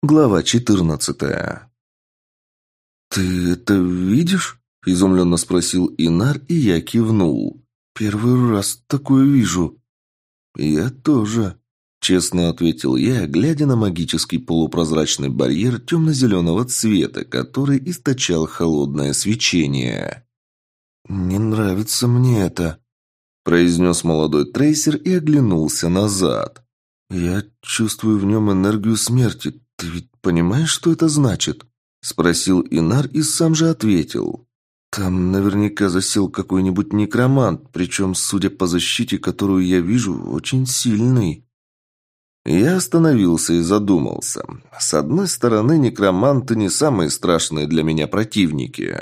Глава четырнадцатая. «Ты это видишь?» – изумленно спросил Инар, и я кивнул. «Первый раз такое вижу». «Я тоже», – честно ответил я, глядя на магический полупрозрачный барьер темно-зеленого цвета, который источал холодное свечение. «Не нравится мне это», – произнес молодой трейсер и оглянулся назад. «Я чувствую в нем энергию смерти. Ты ведь понимаешь, что это значит?» Спросил Инар и сам же ответил. «Там наверняка засел какой-нибудь некромант, причем, судя по защите, которую я вижу, очень сильный». Я остановился и задумался. С одной стороны, некроманты не самые страшные для меня противники.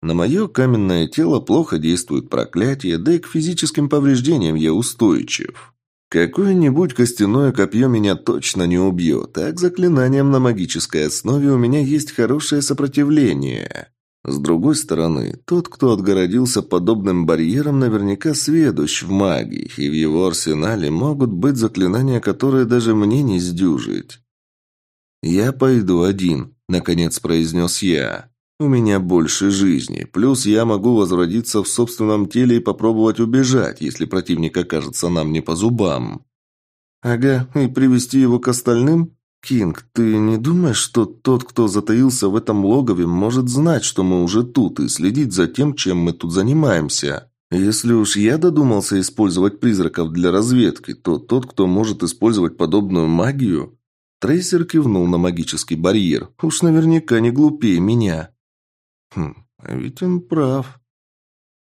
На мое каменное тело плохо действует проклятие, да и к физическим повреждениям я устойчив. Какое-нибудь костяное копье меня точно не убьет, а к заклинаниям на магической основе у меня есть хорошее сопротивление. С другой стороны, тот, кто отгородился подобным барьером, наверняка сведущ в магии, и в его арсенале могут быть заклинания, которые даже мне не сдюжить. «Я пойду один», — наконец произнес я. У меня больше жизни, плюс я могу возродиться в собственном теле и попробовать убежать, если противник окажется нам не по зубам. Ага, и привести его к остальным? Кинг, ты не думаешь, что тот, кто затаился в этом логове, может знать, что мы уже тут, и следить за тем, чем мы тут занимаемся? Если уж я додумался использовать призраков для разведки, то тот, кто может использовать подобную магию... Трейсер кивнул на магический барьер. Уж наверняка не глупее меня. Хм, а ведь он прав.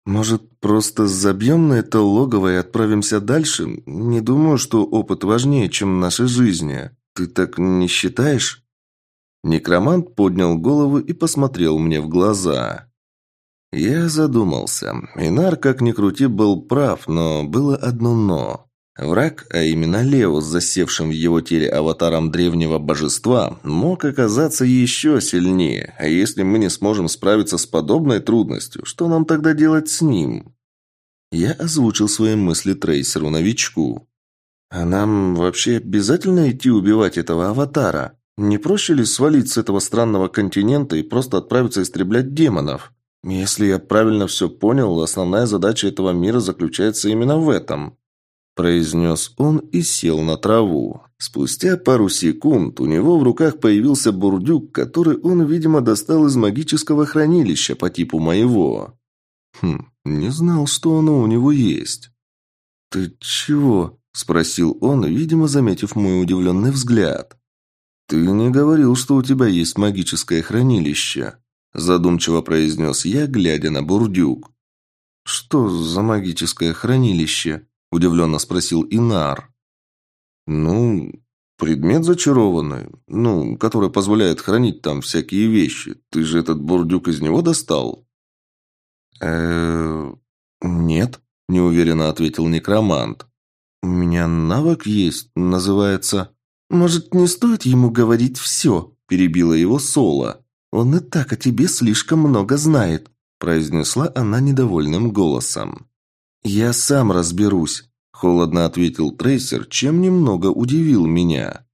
Может, просто забьем на это логово и отправимся дальше? Не думаю, что опыт важнее, чем наши жизни. Ты так не считаешь? Некромант поднял голову и посмотрел мне в глаза. Я задумался. Инар, как ни крути, был прав, но было одно «но». Враг, а именно Лео с засевшим в его теле аватаром древнего божества, мог оказаться еще сильнее. А если мы не сможем справиться с подобной трудностью, что нам тогда делать с ним? Я озвучил свои мысли трейсеру-новичку. «А нам вообще обязательно идти убивать этого аватара? Не проще ли свалить с этого странного континента и просто отправиться истреблять демонов? Если я правильно все понял, основная задача этого мира заключается именно в этом» произнес он и сел на траву. Спустя пару секунд у него в руках появился бурдюк, который он, видимо, достал из магического хранилища по типу моего. Хм, не знал, что оно у него есть. «Ты чего?» – спросил он, видимо, заметив мой удивленный взгляд. «Ты не говорил, что у тебя есть магическое хранилище», – задумчиво произнес я, глядя на бурдюк. «Что за магическое хранилище?» – удивленно спросил Инар. «Ну, предмет зачарованный, ну, который позволяет хранить там всякие вещи. Ты же этот бурдюк из него достал?» э нет», – неуверенно ответил некромант. «У меня навык есть, называется...» «Может, не стоит ему говорить все?» – перебила его Соло. «Он и так о тебе слишком много знает», – произнесла она недовольным голосом. «Я сам разберусь», – холодно ответил трейсер, чем немного удивил меня.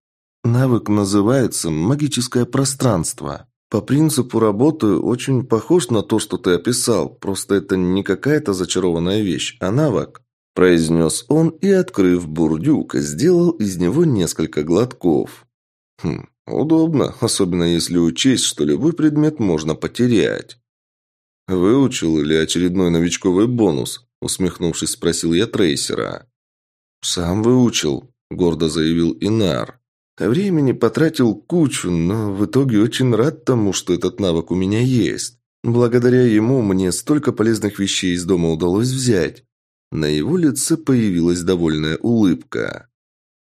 «Навык называется «магическое пространство». По принципу работы очень похож на то, что ты описал, просто это не какая-то зачарованная вещь, а навык», – произнес он и, открыв бурдюк, сделал из него несколько глотков. «Хм, удобно, особенно если учесть, что любой предмет можно потерять». «Выучил или очередной новичковый бонус?» Усмехнувшись, спросил я трейсера. «Сам выучил», – гордо заявил Инар. «Времени потратил кучу, но в итоге очень рад тому, что этот навык у меня есть. Благодаря ему мне столько полезных вещей из дома удалось взять». На его лице появилась довольная улыбка.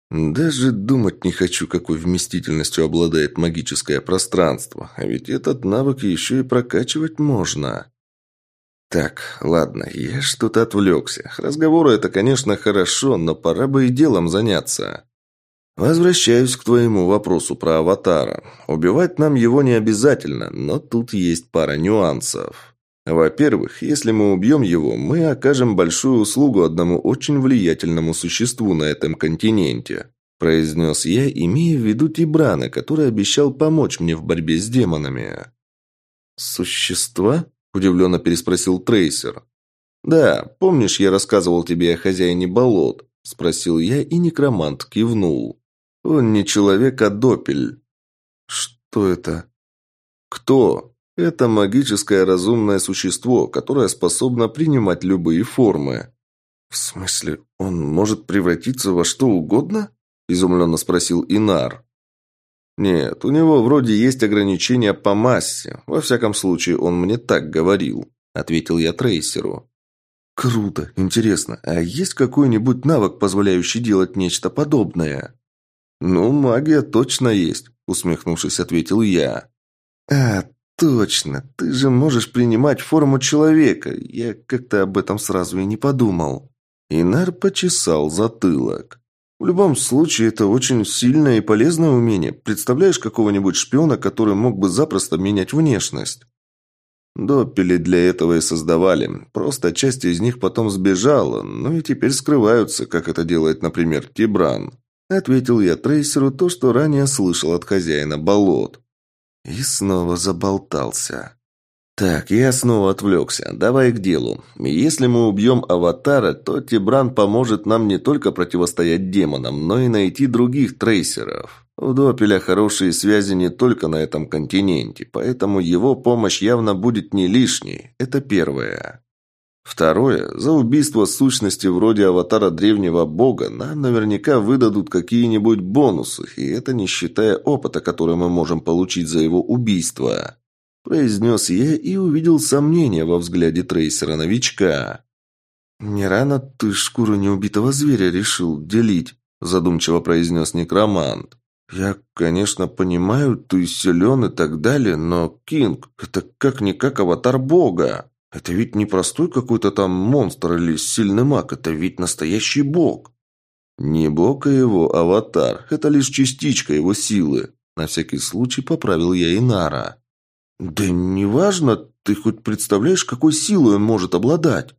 «Даже думать не хочу, какой вместительностью обладает магическое пространство, а ведь этот навык еще и прокачивать можно». Так, ладно, я что-то отвлекся. Разговоры это, конечно, хорошо, но пора бы и делом заняться. Возвращаюсь к твоему вопросу про аватара. Убивать нам его не обязательно, но тут есть пара нюансов. Во-первых, если мы убьем его, мы окажем большую услугу одному очень влиятельному существу на этом континенте. произнес я, имея в виду Тибрана, который обещал помочь мне в борьбе с демонами. «Существа?» – удивленно переспросил Трейсер. «Да, помнишь, я рассказывал тебе о хозяине болот?» – спросил я, и некромант кивнул. «Он не человек, а допель». «Что это?» «Кто?» Это магическое разумное существо, которое способно принимать любые формы. В смысле, он может превратиться во что угодно? изумленно спросил Инар. Нет, у него вроде есть ограничения по массе. Во всяком случае, он мне так говорил, ответил я трейсеру. Круто, интересно. А есть какой-нибудь навык, позволяющий делать нечто подобное? Ну, магия точно есть, усмехнувшись, ответил я. А, точно. Ты же можешь принимать форму человека. Я как-то об этом сразу и не подумал. Инар почесал затылок. В любом случае, это очень сильное и полезное умение. Представляешь какого-нибудь шпиона, который мог бы запросто менять внешность? Доппели для этого и создавали. Просто часть из них потом сбежала, ну и теперь скрываются, как это делает, например, Тибран. Ответил я трейсеру то, что ранее слышал от хозяина болот. И снова заболтался. «Так, я снова отвлекся. Давай к делу. Если мы убьем Аватара, то Тибран поможет нам не только противостоять демонам, но и найти других трейсеров. У Допеля хорошие связи не только на этом континенте, поэтому его помощь явно будет не лишней. Это первое. Второе. За убийство сущности вроде аватара древнего бога нам наверняка выдадут какие-нибудь бонусы, и это не считая опыта, который мы можем получить за его убийство. Произнес я и увидел сомнение во взгляде трейсера-новичка. «Не рано ты шкуру неубитого зверя решил делить», задумчиво произнес некромант. «Я, конечно, понимаю, ты силен и так далее, но Кинг – это как-никак аватар бога. Это ведь не простой какой-то там монстр или сильный маг, это ведь настоящий бог». «Не бог, а его аватар. Это лишь частичка его силы», – на всякий случай поправил я Инара. «Да неважно, ты хоть представляешь, какой силой он может обладать?»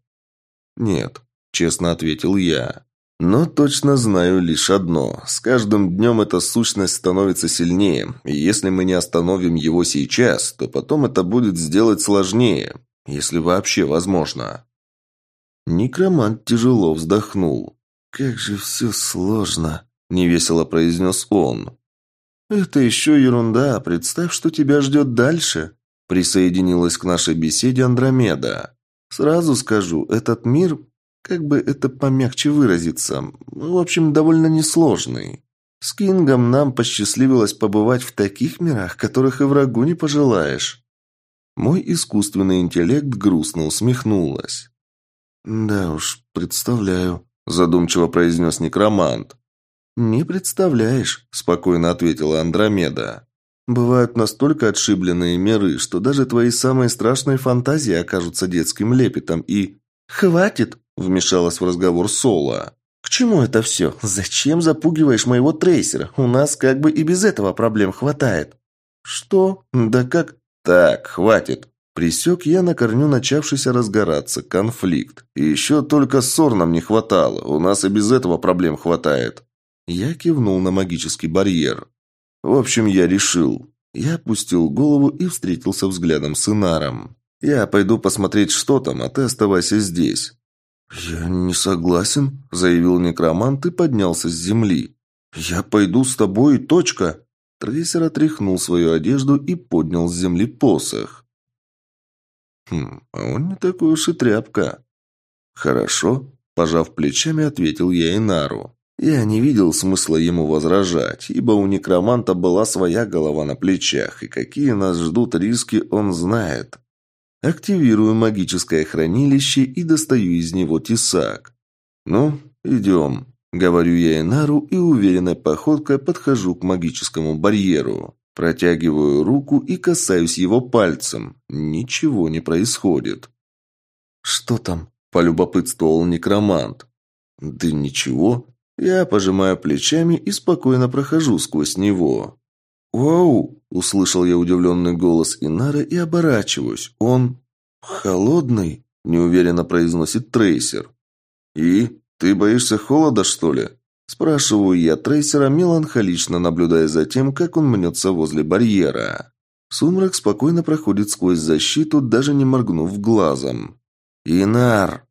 «Нет», – честно ответил я. «Но точно знаю лишь одно. С каждым днем эта сущность становится сильнее, и если мы не остановим его сейчас, то потом это будет сделать сложнее, если вообще возможно». Некромант тяжело вздохнул. «Как же все сложно», – невесело произнес он. «Это еще ерунда. Представь, что тебя ждет дальше», – присоединилась к нашей беседе Андромеда. «Сразу скажу, этот мир, как бы это помягче выразиться, в общем, довольно несложный. С Кингом нам посчастливилось побывать в таких мирах, которых и врагу не пожелаешь». Мой искусственный интеллект грустно усмехнулась. «Да уж, представляю», – задумчиво произнес некромант. «Не представляешь», – спокойно ответила Андромеда. «Бывают настолько отшибленные миры, что даже твои самые страшные фантазии окажутся детским лепетом и...» «Хватит!» – вмешалась в разговор Соло. «К чему это все? Зачем запугиваешь моего трейсера? У нас как бы и без этого проблем хватает». «Что? Да как?» «Так, хватит!» Присек я на корню начавшийся разгораться конфликт. И еще только ссор нам не хватало. У нас и без этого проблем хватает. Я кивнул на магический барьер. В общем, я решил. Я опустил голову и встретился взглядом с Инаром. Я пойду посмотреть, что там, а ты оставайся здесь. «Я не согласен», – заявил некромант и поднялся с земли. «Я пойду с тобой, точка». Трейсер отряхнул свою одежду и поднял с земли посох. «Хм, а он не такой уж и тряпка». «Хорошо», – пожав плечами, ответил я Инару. Я не видел смысла ему возражать, ибо у некроманта была своя голова на плечах, и какие нас ждут риски он знает. Активирую магическое хранилище и достаю из него тесак. «Ну, идем», — говорю я Энару и уверенной походкой подхожу к магическому барьеру. Протягиваю руку и касаюсь его пальцем. Ничего не происходит. «Что там?» – полюбопытствовал некромант. «Да ничего. Я пожимаю плечами и спокойно прохожу сквозь него. «Вау!» – услышал я удивленный голос Инара и оборачиваюсь. «Он... холодный?» – неуверенно произносит трейсер. «И? Ты боишься холода, что ли?» Спрашиваю я трейсера, меланхолично наблюдая за тем, как он мнется возле барьера. Сумрак спокойно проходит сквозь защиту, даже не моргнув глазом. «Инар!»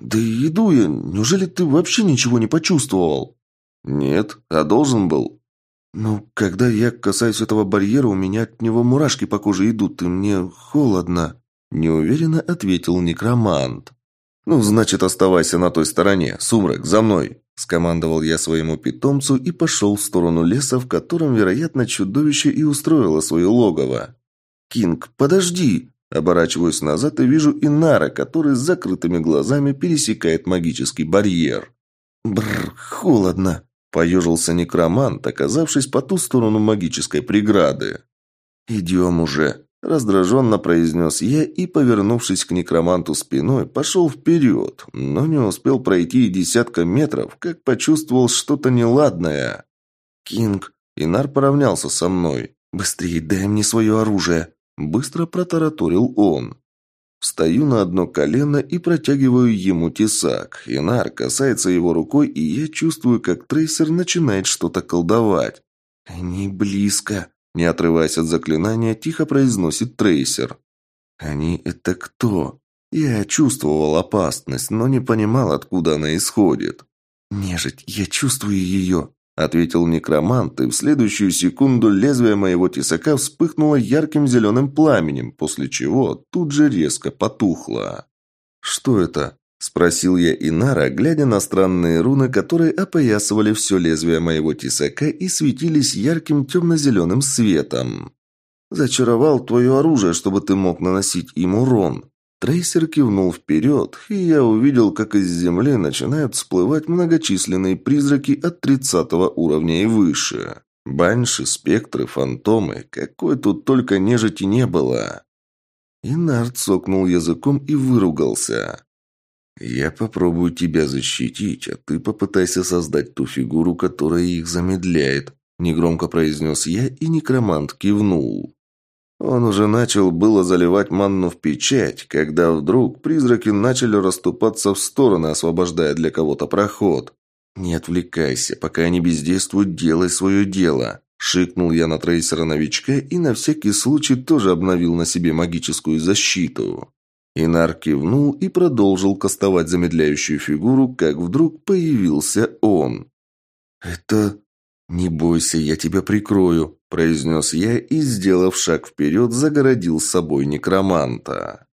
«Да иду я. Неужели ты вообще ничего не почувствовал?» «Нет, а должен был». «Ну, когда я касаюсь этого барьера, у меня от него мурашки по коже идут, и мне холодно», – неуверенно ответил некромант. «Ну, значит, оставайся на той стороне. Сумрак, за мной!» – скомандовал я своему питомцу и пошел в сторону леса, в котором, вероятно, чудовище и устроило свое логово. «Кинг, подожди!» Оборачиваюсь назад и вижу Инара, который с закрытыми глазами пересекает магический барьер. Бррр, холодно. Поежился некромант, оказавшись по ту сторону магической преграды. «Идем уже», – раздраженно произнес я и, повернувшись к некроманту спиной, пошел вперед, но не успел пройти и десятка метров, как почувствовал что-то неладное. «Кинг», – Инар поравнялся со мной. «Быстрее дай мне свое оружие», – быстро протараторил он. Встаю на одно колено и протягиваю ему тесак. Инар касается его рукой, и я чувствую, как трейсер начинает что-то колдовать. «Они близко», – не отрываясь от заклинания, тихо произносит трейсер. «Они – это кто?» Я чувствовал опасность, но не понимал, откуда она исходит. «Нежить, я чувствую ее», ответил некромант, и в следующую секунду лезвие моего тесака вспыхнуло ярким зеленым пламенем, после чего тут же резко потухло. «Что это?» – спросил я Инара, глядя на странные руны, которые опоясывали все лезвие моего тесака и светились ярким темно-зеленым светом. «Зачаровал твое оружие, чтобы ты мог наносить им урон», Трейсер кивнул вперед, и я увидел, как из земли начинают всплывать многочисленные призраки от тридцатого уровня и выше. Банши, спектры, фантомы, какой тут только нежити не было. Инард сокнул языком и выругался. «Я попробую тебя защитить, а ты попытайся создать ту фигуру, которая их замедляет», негромко произнес я, и некромант кивнул. Он уже начал было заливать манну в печать, когда вдруг призраки начали расступаться в стороны, освобождая для кого-то проход. «Не отвлекайся, пока они бездействуют, делай свое дело», – шикнул я на трейсера-новичка и на всякий случай тоже обновил на себе магическую защиту. Инар кивнул и продолжил кастовать замедляющую фигуру, как вдруг появился он. «Это «Не бойся, я тебя прикрою», – произнес я и, сделав шаг вперед, загородил с собой некроманта.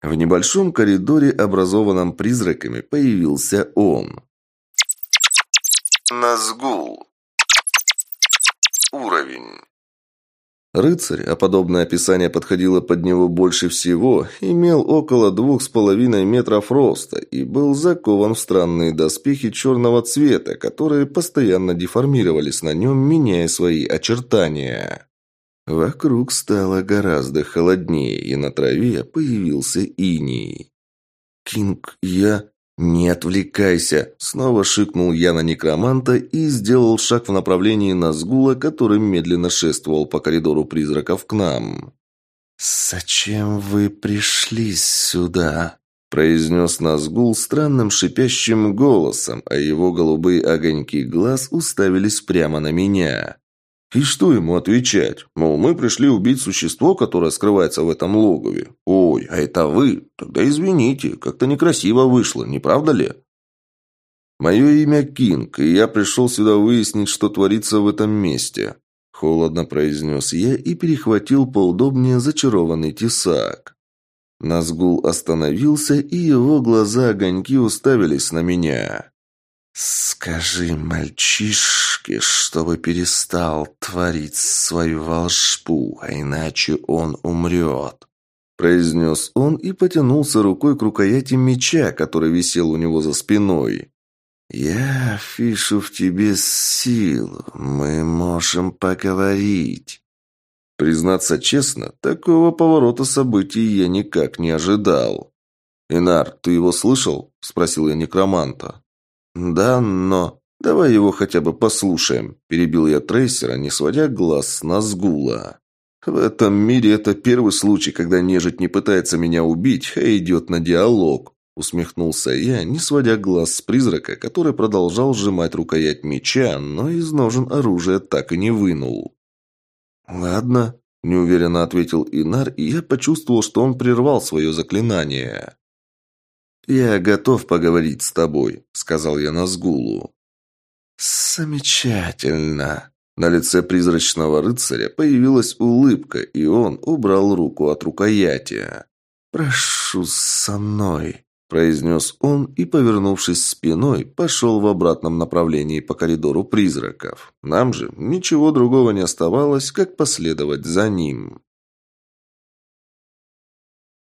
В небольшом коридоре, образованном призраками, появился он. Назгул. Уровень. Рыцарь, а подобное описание подходило под него больше всего, имел около двух с половиной метров роста и был закован в странные доспехи черного цвета, которые постоянно деформировались на нем, меняя свои очертания. Вокруг стало гораздо холоднее, и на траве появился иней. «Кинг, я...» «Не отвлекайся!» – снова шикнул я на некроманта и сделал шаг в направлении Назгула, который медленно шествовал по коридору призраков к нам. «Зачем вы пришли сюда?» – произнес Назгул странным шипящим голосом, а его голубые огоньки глаз уставились прямо на меня. И что ему отвечать? Мол, мы пришли убить существо, которое скрывается в этом логове. Ой, а это вы? Тогда извините, как-то некрасиво вышло, не правда ли? Мое имя Кинг, и я пришел сюда выяснить, что творится в этом месте. Холодно произнес я и перехватил поудобнее зачарованный тесак. Назгул остановился, и его глаза огоньки уставились на меня. «Скажи мальчишке, чтобы перестал творить свою волшбу, а иначе он умрет», – произнес он и потянулся рукой к рукояти меча, который висел у него за спиной. «Я фишу в тебе силу, мы можем поговорить». Признаться честно, такого поворота событий я никак не ожидал. «Инар, ты его слышал?» – спросил я некроманта. «Да, но...» «Давай его хотя бы послушаем», – перебил я трейсера, не сводя глаз с Назгула. «В этом мире это первый случай, когда нежить не пытается меня убить, а идет на диалог», Усмехнулся я, не сводя глаз с призрака, который продолжал сжимать рукоять меча, но из ножен оружия так и не вынул. «Ладно», – неуверенно ответил Инар, и я почувствовал, что он прервал свое заклинание. «Я готов поговорить с тобой», – сказал я Назгулу. «Замечательно». На лице призрачного рыцаря появилась улыбка, и он убрал руку от рукояти. «Прошу со мной», – произнес он и, повернувшись спиной, пошел в обратном направлении по коридору призраков. Нам же ничего другого не оставалось, как последовать за ним.